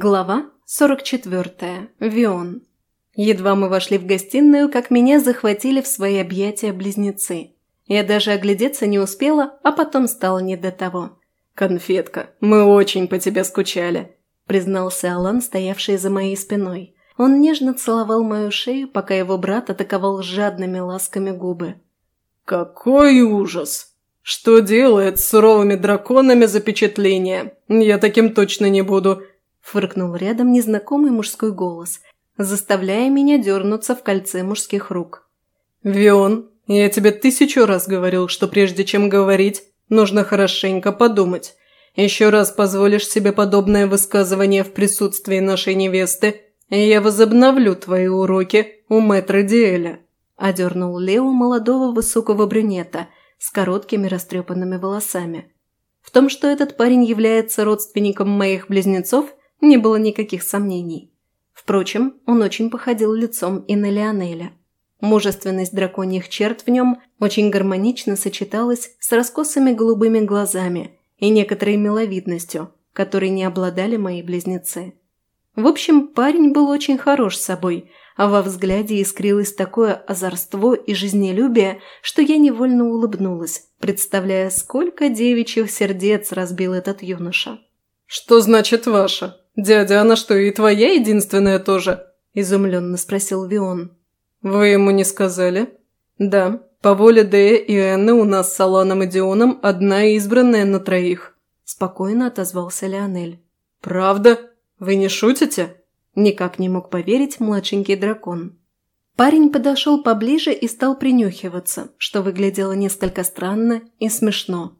Глава 44. Вион. Едва мы вошли в гостиную, как меня захватили в свои объятия близнецы. Я даже оглядеться не успела, а потом стало не до того. «Конфетка, мы очень по тебе скучали», – признался Алан, стоявший за моей спиной. Он нежно целовал мою шею, пока его брат атаковал жадными ласками губы. «Какой ужас! Что делает с суровыми драконами запечатление? Я таким точно не буду фыркнул рядом незнакомый мужской голос, заставляя меня дернуться в кольце мужских рук. «Вион, я тебе тысячу раз говорил, что прежде чем говорить, нужно хорошенько подумать. Еще раз позволишь себе подобное высказывание в присутствии нашей невесты, и я возобновлю твои уроки у мэтра Диэля», – одернул Лео молодого высокого брюнета с короткими растрепанными волосами. В том, что этот парень является родственником моих близнецов, не было никаких сомнений. Впрочем, он очень походил лицом и на Леонеля. Мужественность драконьих черт в нем очень гармонично сочеталась с раскосыми голубыми глазами и некоторой миловидностью, которой не обладали мои близнецы. В общем, парень был очень хорош собой, а во взгляде искрилось такое озорство и жизнелюбие, что я невольно улыбнулась, представляя, сколько девичьих сердец разбил этот юноша. «Что значит ваша?» «Дядя, она что, и твоя единственная тоже?» – изумленно спросил Вион. «Вы ему не сказали?» «Да, по воле Дея и Энны у нас с Аланом и Дионом одна избранная на троих», – спокойно отозвался Леонель. «Правда? Вы не шутите?» Никак не мог поверить младшенький дракон. Парень подошел поближе и стал принюхиваться, что выглядело несколько странно и смешно.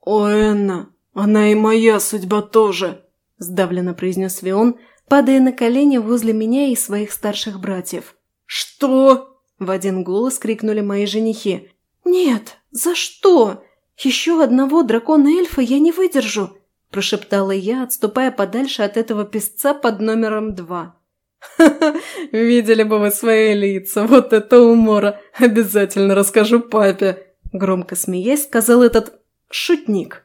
«О, Энна, она и моя судьба тоже!» – сдавленно произнес Вион, падая на колени возле меня и своих старших братьев. «Что?» – в один голос крикнули мои женихи. «Нет, за что? Еще одного дракона-эльфа я не выдержу!» – прошептала я, отступая подальше от этого песца под номером два. «Ха-ха, видели бы вы свои лица, вот это умора! Обязательно расскажу папе!» Громко смеясь, сказал этот шутник.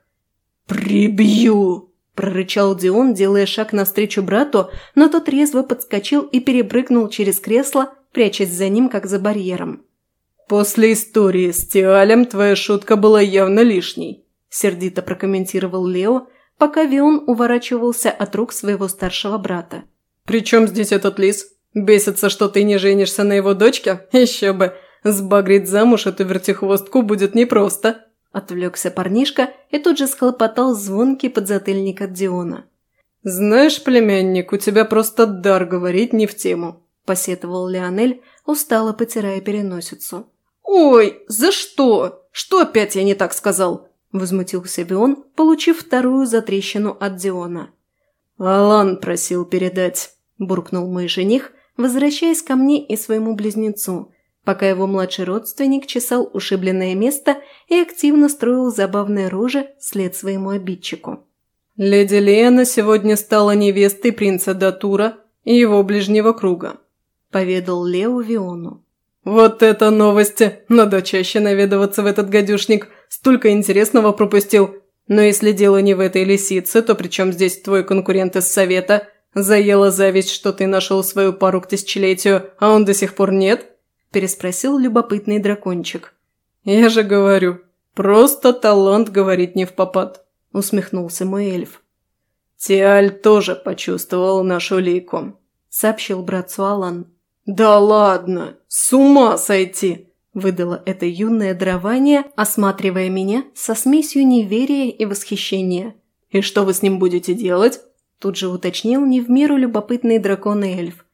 «Прибью!» – прорычал Дион, делая шаг навстречу брату, но тот резво подскочил и перепрыгнул через кресло, прячась за ним, как за барьером. «После истории с Тиалем твоя шутка была явно лишней», – сердито прокомментировал Лео, пока Вион уворачивался от рук своего старшего брата. «При чем здесь этот лис? Бесится, что ты не женишься на его дочке? Еще бы! Сбагрить замуж эту вертихвостку будет непросто!» Отвлекся парнишка и тут же схлопотал звонкий подзатыльник от Диона. «Знаешь, племянник, у тебя просто дар говорить не в тему», – посетовал Леонель, устало потирая переносицу. «Ой, за что? Что опять я не так сказал?» – возмутился Бион, получив вторую затрещину от Диона. «Алан просил передать», – буркнул мой жених, возвращаясь ко мне и своему близнецу, пока его младший родственник чесал ушибленное место и активно строил забавные рожи след своему обидчику. «Леди Лена сегодня стала невестой принца Датура и его ближнего круга», – поведал Лео Виону. «Вот это новости! Надо чаще наведываться в этот гадюшник. Столько интересного пропустил. Но если дело не в этой лисице, то при чем здесь твой конкурент из совета? Заела зависть, что ты нашел свою пару к тысячелетию, а он до сих пор нет?» Переспросил любопытный дракончик. «Я же говорю, просто талант говорить не в попад», – усмехнулся мой эльф. «Тиаль тоже почувствовал нашу лику», – сообщил братцу Алан. «Да ладно, с ума сойти!» – выдало это юное дрование, осматривая меня со смесью неверия и восхищения. «И что вы с ним будете делать?» – тут же уточнил не в меру любопытный дракон и эльф.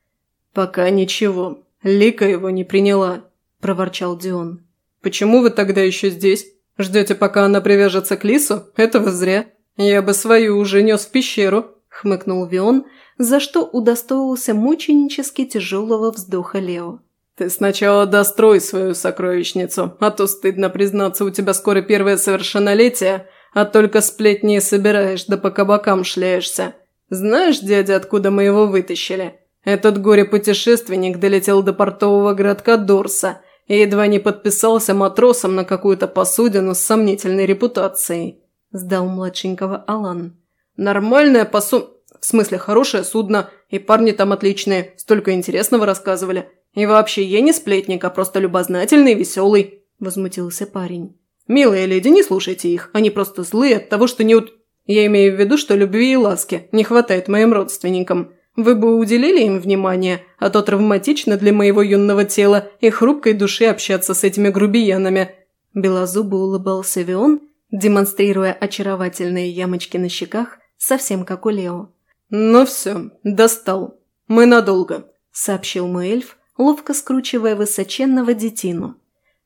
«Пока ничего. «Лика его не приняла», – проворчал Дион. «Почему вы тогда еще здесь? Ждете, пока она привяжется к лису? Этого зря. Я бы свою уже нес в пещеру», – хмыкнул Вион, за что удостоился мученически тяжелого вздоха Лео. «Ты сначала дострой свою сокровищницу, а то стыдно признаться, у тебя скоро первое совершеннолетие, а только сплетни собираешь, да по кабакам шляешься. Знаешь, дядя, откуда мы его вытащили? Этот горе-путешественник долетел до портового городка Дорса и едва не подписался матросом на какую-то посудину с сомнительной репутацией. Сдал младшенького Алан. Нормальная посу... В смысле, хорошее судно, и парни там отличные, столько интересного рассказывали. И вообще, я не сплетник, а просто любознательный и веселый», – возмутился парень. «Милые леди, не слушайте их, они просто злые от того, что не ут...» «Я имею в виду, что любви и ласки не хватает моим родственникам. Вы бы уделили им внимание, а то травматично для моего юного тела и хрупкой души общаться с этими грубиянами». Белозубо улыбался Вион, демонстрируя очаровательные ямочки на щеках, совсем как у Лео. «Ну все, достал. Мы надолго», – сообщил мой эльф, ловко скручивая высоченного детину.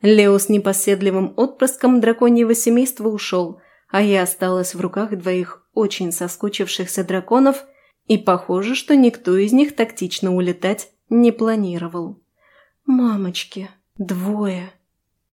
Лео с непоседливым отпрыском драконьего семейства ушел, а я осталась в руках двоих очень соскучившихся драконов, и похоже, что никто из них тактично улетать не планировал. «Мамочки, двое!»